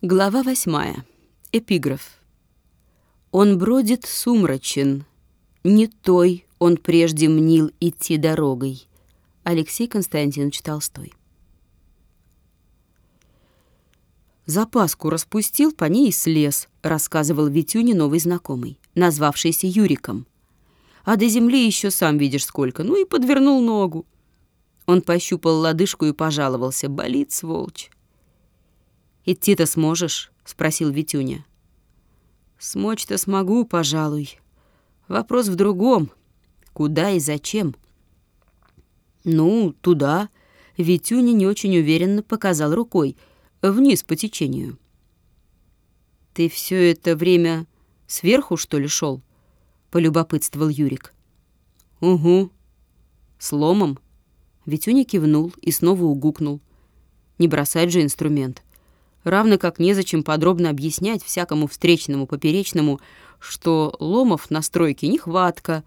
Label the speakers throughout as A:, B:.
A: Глава восьмая. Эпиграф. Он бродит сумрачен, не той он прежде мнил идти дорогой. Алексей Константинович Толстой. Запаску распустил, по ней и слез, рассказывал Витюне новый знакомый, назвавшийся Юриком. А до земли еще сам видишь сколько, ну и подвернул ногу. Он пощупал лодыжку и пожаловался, болит сволочь. «Идти-то сможешь?» — спросил Витюня. «Смочь-то смогу, пожалуй. Вопрос в другом. Куда и зачем?» «Ну, туда». Витюня не очень уверенно показал рукой, вниз по течению. «Ты все это время сверху, что ли, шел? полюбопытствовал Юрик. «Угу. С ломом?» Витюня кивнул и снова угукнул. «Не бросать же инструмент» равно как незачем подробно объяснять всякому встречному поперечному, что ломов на стройке нехватка,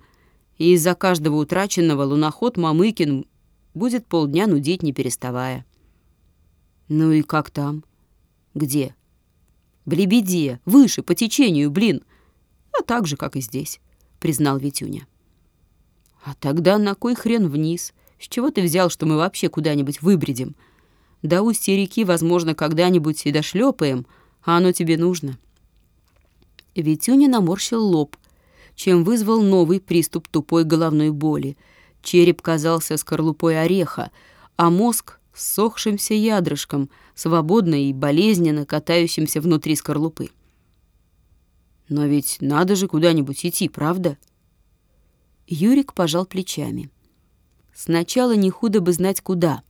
A: и из-за каждого утраченного луноход Мамыкин будет полдня нудеть, не переставая. «Ну и как там?» «Где?» «В Лебеде, выше, по течению, блин. А так же, как и здесь», — признал Витюня. «А тогда на кой хрен вниз? С чего ты взял, что мы вообще куда-нибудь выбредем?» До устья реки, возможно, когда-нибудь и дошлепаем, а оно тебе нужно». Витюня наморщил лоб, чем вызвал новый приступ тупой головной боли. Череп казался скорлупой ореха, а мозг — ссохшимся ядрышком, свободно и болезненно катающимся внутри скорлупы. «Но ведь надо же куда-нибудь идти, правда?» Юрик пожал плечами. «Сначала не худо бы знать, куда»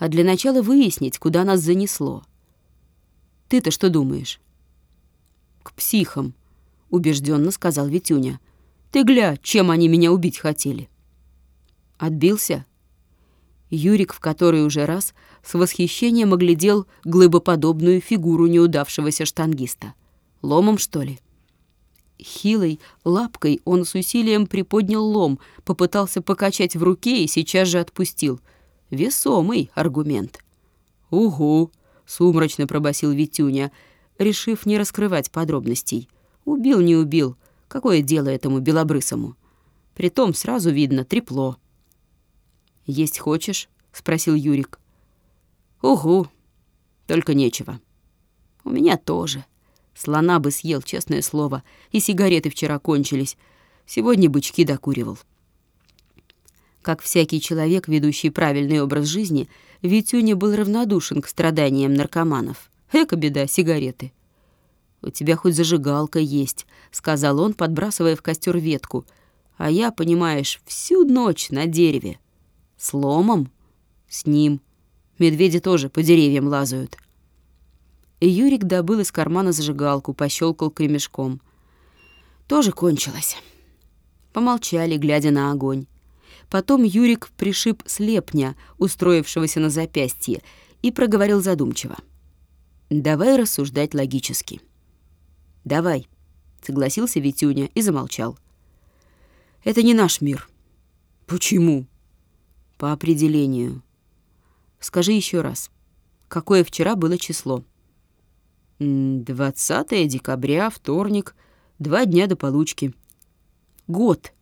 A: а для начала выяснить, куда нас занесло. Ты-то что думаешь? К психам, убежденно сказал Витюня. Ты гля, чем они меня убить хотели. Отбился? Юрик в который уже раз с восхищением оглядел глыбоподобную фигуру неудавшегося штангиста. Ломом, что ли? Хилой лапкой он с усилием приподнял лом, попытался покачать в руке и сейчас же отпустил — Весомый аргумент. «Угу», — сумрачно пробасил Витюня, решив не раскрывать подробностей. «Убил, не убил. Какое дело этому белобрысому? Притом сразу видно трепло». «Есть хочешь?» — спросил Юрик. «Угу, только нечего. У меня тоже. Слона бы съел, честное слово, и сигареты вчера кончились. Сегодня бычки докуривал». Как всякий человек, ведущий правильный образ жизни, Витюня был равнодушен к страданиям наркоманов. Эка беда, сигареты. «У тебя хоть зажигалка есть», — сказал он, подбрасывая в костер ветку. «А я, понимаешь, всю ночь на дереве. С ломом? С ним. Медведи тоже по деревьям лазают». И Юрик добыл из кармана зажигалку, пощелкал кремешком. Тоже кончилось. Помолчали, глядя на огонь. Потом Юрик пришиб слепня, устроившегося на запястье, и проговорил задумчиво. «Давай рассуждать логически». «Давай», — согласился Витюня и замолчал. «Это не наш мир». «Почему?» «По определению». «Скажи еще раз, какое вчера было число?» «20 декабря, вторник, два дня до получки». «Год»,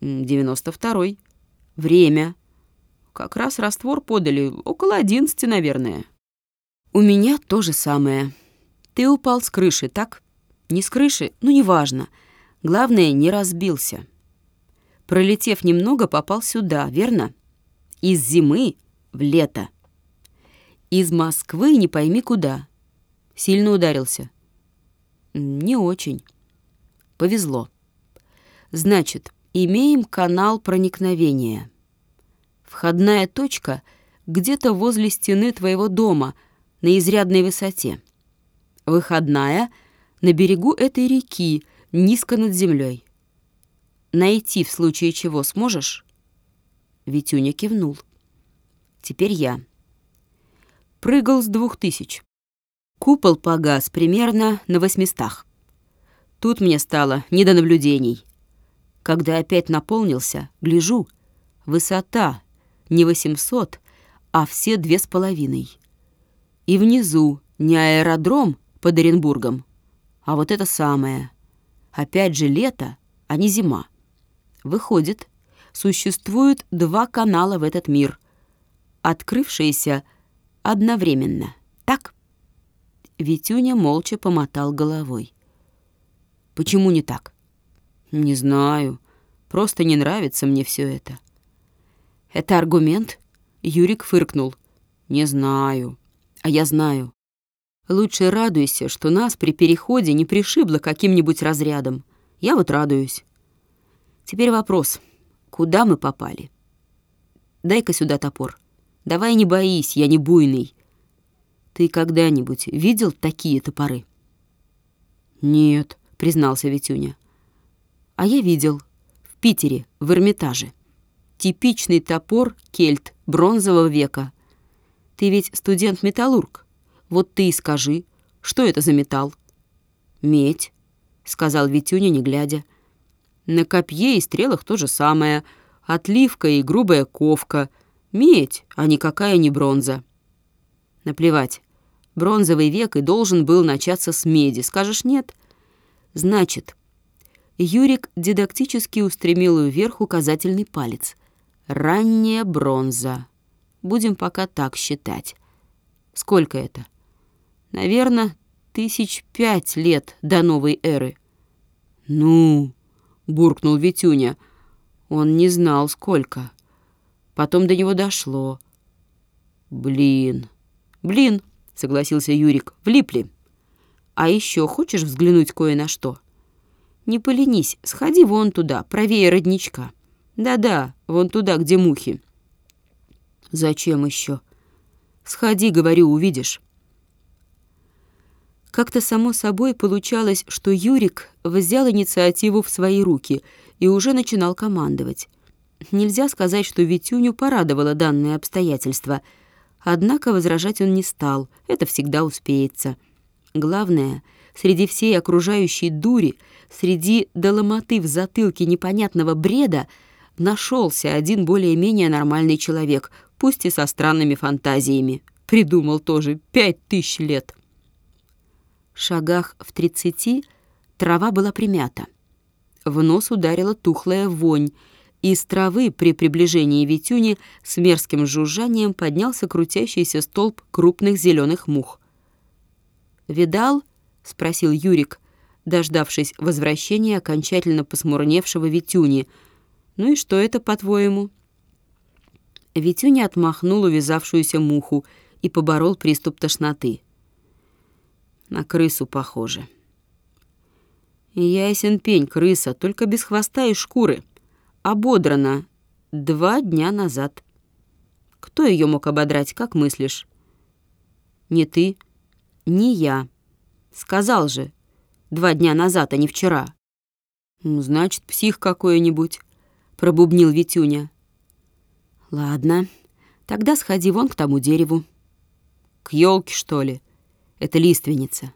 A: девяносто второй. Время. Как раз раствор подали, около одиннадцати, наверное. У меня то же самое. Ты упал с крыши, так? Не с крыши, ну неважно. Главное, не разбился. Пролетев немного, попал сюда, верно? Из зимы в лето. Из Москвы не пойми куда. Сильно ударился. Не очень. Повезло. Значит, Имеем канал проникновения. Входная точка где-то возле стены твоего дома на изрядной высоте. Выходная на берегу этой реки, низко над землей. Найти в случае чего сможешь? Витюня кивнул. Теперь я. Прыгал с двух тысяч. Купол погас примерно на восьмистах. Тут мне стало не до наблюдений. Когда опять наполнился, гляжу, высота не 800, а все две с половиной. И внизу Не аэродром под Оренбургом, а вот это самое. Опять же лето, а не зима. Выходит, существует два канала в этот мир, открывшиеся одновременно. Так? Витюня молча помотал головой. Почему не так? Не знаю. Просто не нравится мне все это. Это аргумент? Юрик фыркнул. Не знаю. А я знаю. Лучше радуйся, что нас при переходе не пришибло каким-нибудь разрядом. Я вот радуюсь. Теперь вопрос. Куда мы попали? Дай-ка сюда топор. Давай не боись, я не буйный. Ты когда-нибудь видел такие топоры? Нет, признался Витюня. А я видел. В Питере, в Эрмитаже. Типичный топор кельт бронзового века. Ты ведь студент-металлург. Вот ты и скажи, что это за металл? Медь, сказал Витюня, не глядя. На копье и стрелах то же самое. Отливка и грубая ковка. Медь, а никакая не бронза. Наплевать. Бронзовый век и должен был начаться с меди. Скажешь нет? Значит, Юрик дидактически устремил вверх указательный палец. Ранняя бронза. Будем пока так считать. Сколько это? Наверное, тысяч пять лет до новой эры. Ну, буркнул Витюня. Он не знал, сколько. Потом до него дошло. Блин. Блин, согласился Юрик. Влипли. А еще хочешь взглянуть кое на что? Не поленись, сходи вон туда, правее родничка. Да-да, вон туда, где мухи. Зачем еще? Сходи, говорю, увидишь. Как-то само собой получалось, что Юрик взял инициативу в свои руки и уже начинал командовать. Нельзя сказать, что Витюню порадовало данное обстоятельство. Однако возражать он не стал, это всегда успеется. Главное, среди всей окружающей дури, среди доломоты в затылке непонятного бреда — нашелся один более-менее нормальный человек, пусть и со странными фантазиями. Придумал тоже пять тысяч лет. В шагах в тридцати трава была примята. В нос ударила тухлая вонь, из травы при приближении Витюни с мерзким жужжанием поднялся крутящийся столб крупных зеленых мух. «Видал?» — спросил Юрик, дождавшись возвращения окончательно посмурневшего Витюни — «Ну и что это, по-твоему?» Витюня отмахнул увязавшуюся муху и поборол приступ тошноты. На крысу похоже. Ясен пень, крыса, только без хвоста и шкуры. Ободрана два дня назад. Кто ее мог ободрать, как мыслишь? Не ты, не я. Сказал же, два дня назад, а не вчера. Значит, псих какой-нибудь пробубнил Витюня. Ладно, тогда сходи вон к тому дереву. К елке, что ли? Это лиственница.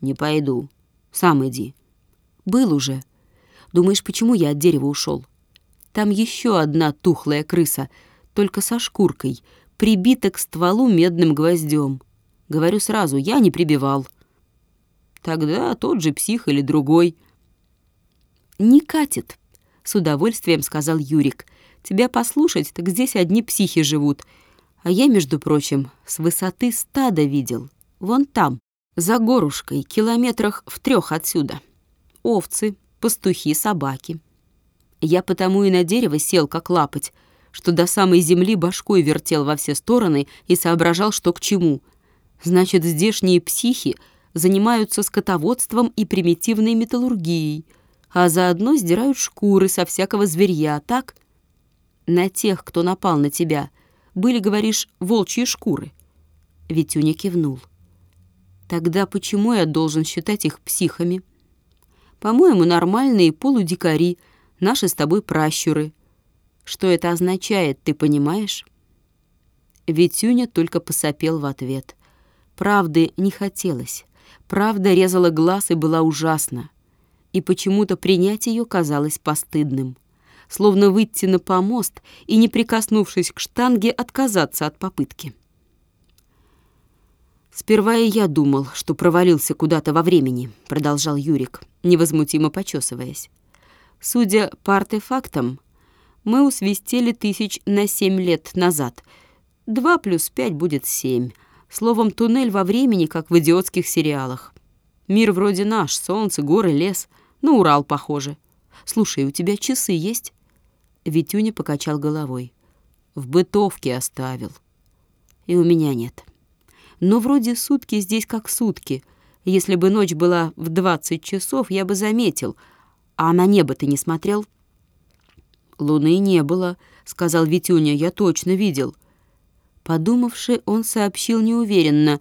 A: Не пойду. Сам иди. Был уже. Думаешь, почему я от дерева ушел? Там еще одна тухлая крыса, только со шкуркой, прибита к стволу медным гвоздем. Говорю сразу, я не прибивал. Тогда тот же псих или другой. Не катит, с удовольствием сказал Юрик. Тебя послушать, так здесь одни психи живут. А я, между прочим, с высоты стада видел. Вон там, за горушкой, километрах в трех отсюда. Овцы, пастухи, собаки. Я потому и на дерево сел, как лапоть, что до самой земли башкой вертел во все стороны и соображал, что к чему. Значит, здешние психи занимаются скотоводством и примитивной металлургией — а заодно сдирают шкуры со всякого зверья, так? На тех, кто напал на тебя, были, говоришь, волчьи шкуры. Витюня кивнул. Тогда почему я должен считать их психами? По-моему, нормальные полудикари, наши с тобой пращуры. Что это означает, ты понимаешь? Витюня только посопел в ответ. Правды не хотелось. Правда резала глаз и была ужасна и почему-то принять ее казалось постыдным. Словно выйти на помост и, не прикоснувшись к штанге, отказаться от попытки. «Сперва и я думал, что провалился куда-то во времени», — продолжал Юрик, невозмутимо почесываясь. «Судя по артефактам, мы усвистели тысяч на семь лет назад. Два плюс пять будет семь. Словом, туннель во времени, как в идиотских сериалах. Мир вроде наш, солнце, горы, лес. На Урал похоже. Слушай, у тебя часы есть?» Витюня покачал головой. «В бытовке оставил. И у меня нет». Но вроде сутки здесь как сутки. Если бы ночь была в 20 часов, я бы заметил. А на небо ты не смотрел? Луны не было, сказал Витюня, я точно видел. Подумавши, он сообщил неуверенно.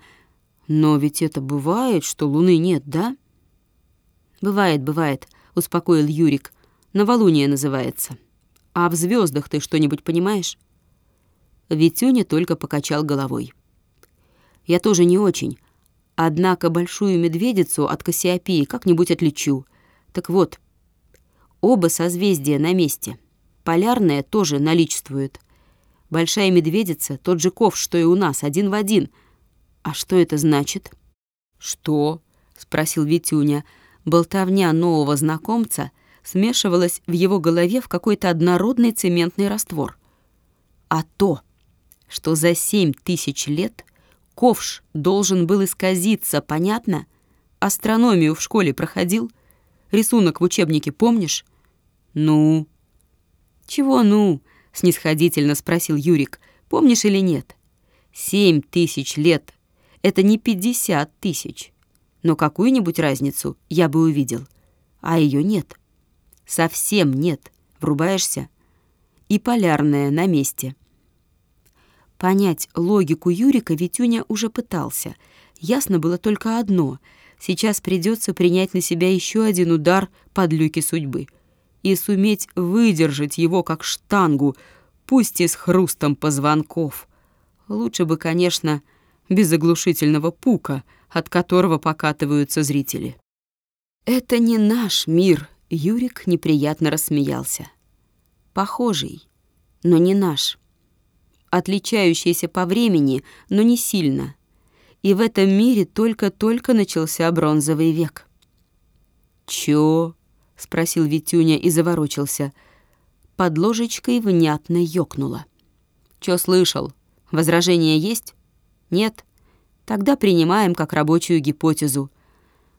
A: Но ведь это бывает, что луны нет, да? Бывает, бывает, успокоил Юрик. Новолуние называется. А в звездах ты что-нибудь понимаешь? Витюня только покачал головой. Я тоже не очень. Однако большую медведицу от Кассиопеи как-нибудь отличу. Так вот, оба созвездия на месте. Полярное тоже наличествует. Большая медведица — тот же ковш, что и у нас, один в один. А что это значит? «Что?» — спросил Витюня. Болтовня нового знакомца смешивалась в его голове в какой-то однородный цементный раствор. А то, что за семь тысяч лет ковш должен был исказиться, понятно? Астрономию в школе проходил? Рисунок в учебнике помнишь? Ну? Чего ну? Снисходительно спросил Юрик. Помнишь или нет? Семь тысяч лет — это не пятьдесят тысяч. Но какую-нибудь разницу я бы увидел. А ее нет. Совсем нет. Врубаешься? И полярная на месте — Понять логику Юрика Витюня уже пытался. Ясно было только одно — сейчас придется принять на себя еще один удар под люки судьбы и суметь выдержать его как штангу, пусть и с хрустом позвонков. Лучше бы, конечно, без оглушительного пука, от которого покатываются зрители. «Это не наш мир», — Юрик неприятно рассмеялся. «Похожий, но не наш» отличающиеся по времени, но не сильно. И в этом мире только-только начался бронзовый век. «Чё?» — спросил Витюня и заворочился. Под ложечкой внятно ёкнуло. «Чё слышал? Возражения есть? Нет? Тогда принимаем как рабочую гипотезу.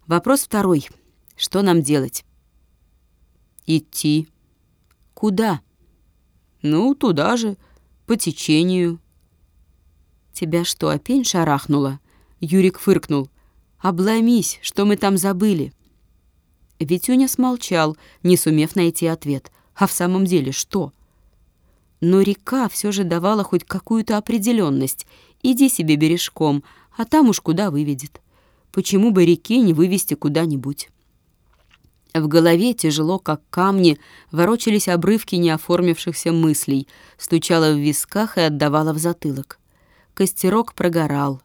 A: Вопрос второй. Что нам делать?» «Идти». «Куда?» «Ну, туда же, по течению». «Тебя что, опень шарахнула?» Юрик фыркнул. «Обломись, что мы там забыли?» Витюня смолчал, не сумев найти ответ. А в самом деле что? Но река все же давала хоть какую-то определенность. Иди себе бережком, а там уж куда выведет. Почему бы реке не вывести куда-нибудь? В голове тяжело, как камни, ворочались обрывки неоформившихся мыслей, стучало в висках и отдавало в затылок. Костерок прогорал.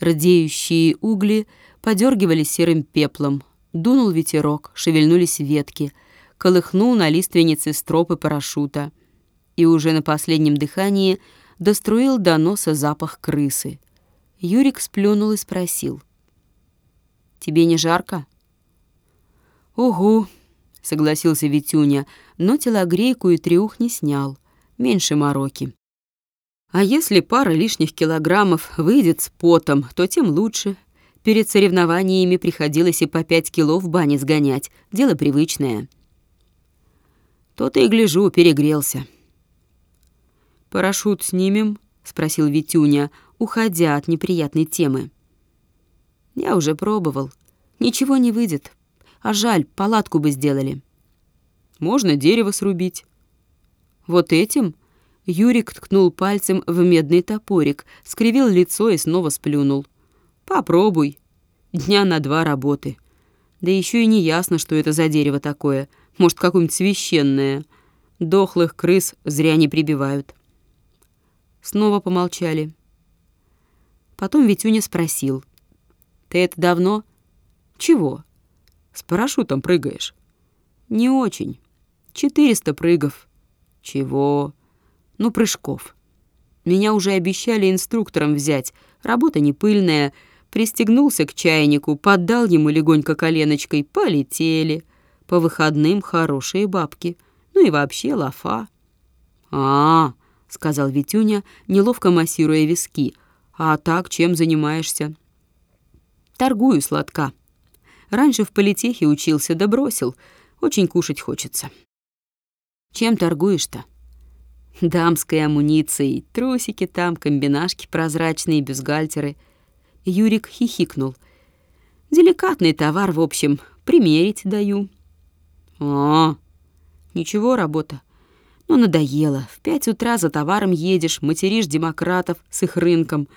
A: Радеющие угли подергивали серым пеплом. Дунул ветерок, шевельнулись ветки, колыхнул на лиственнице стропы парашюта. И уже на последнем дыхании доструил до носа запах крысы. Юрик сплюнул и спросил. «Тебе не жарко?» «Угу», — согласился Витюня, но телогрейку и трюх не снял. Меньше мороки. А если пара лишних килограммов выйдет с потом, то тем лучше. Перед соревнованиями приходилось и по пять кило в бане сгонять. Дело привычное. То-то и гляжу, перегрелся. «Парашют снимем?» — спросил Витюня, уходя от неприятной темы. «Я уже пробовал. Ничего не выйдет. А жаль, палатку бы сделали. Можно дерево срубить. Вот этим Юрик ткнул пальцем в медный топорик, скривил лицо и снова сплюнул. Попробуй. Дня на два работы. Да еще и не ясно, что это за дерево такое. Может, какое-нибудь священное. Дохлых крыс зря не прибивают. Снова помолчали. Потом Витюня спросил. «Ты это давно?» «Чего?» С парашютом прыгаешь? Не очень. Четыреста прыгов. Чего? Ну, прыжков. Меня уже обещали инструктором взять. Работа не пыльная. Пристегнулся к чайнику, поддал ему легонько коленочкой, полетели. По выходным хорошие бабки. Ну и вообще лафа. а, -а, сказал Витюня, неловко массируя виски. «А так чем занимаешься?» «Торгую сладка. Раньше в политехе учился, да. Очень кушать хочется». «Чем торгуешь-то?» «Дамской амуницией. Трусики там, комбинашки прозрачные, бюстгальтеры». Юрик хихикнул. «Деликатный товар, в общем. Примерить даю». «А, ничего, работа. Ну, надоело. В пять утра за товаром едешь, материшь демократов с их рынком.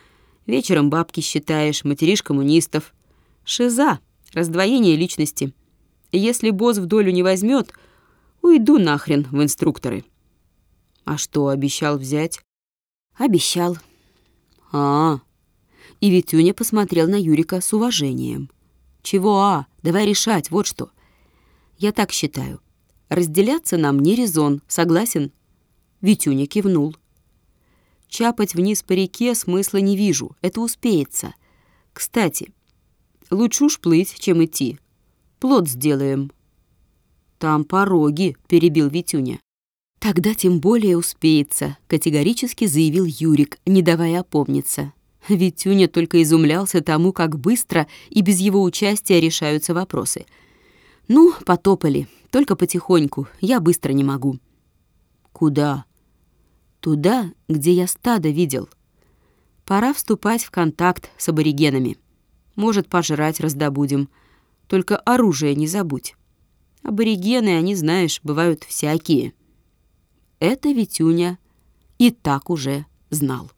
A: Вечером бабки считаешь, материшь коммунистов. Шиза, раздвоение личности. Если босс в долю не возьмет, уйду нахрен в инструкторы. А что, обещал взять? Обещал. -а. И Витюня посмотрел на Юрика с уважением. Чего а? Давай решать, вот что. Я так считаю. Разделяться нам не резон, согласен?» Витюня кивнул. «Чапать вниз по реке смысла не вижу, это успеется. Кстати, лучше уж плыть, чем идти. Плод сделаем». «Там пороги», — перебил Витюня. «Тогда тем более успеется», — категорически заявил Юрик, не давая опомниться. Витюня только изумлялся тому, как быстро и без его участия решаются вопросы. «Ну, потопали. Только потихоньку, я быстро не могу». «Куда?» «Туда, где я стадо видел. Пора вступать в контакт с аборигенами. Может, пожрать раздобудем. Только оружие не забудь. Аборигены, они, знаешь, бывают всякие». Это Витюня и так уже знал.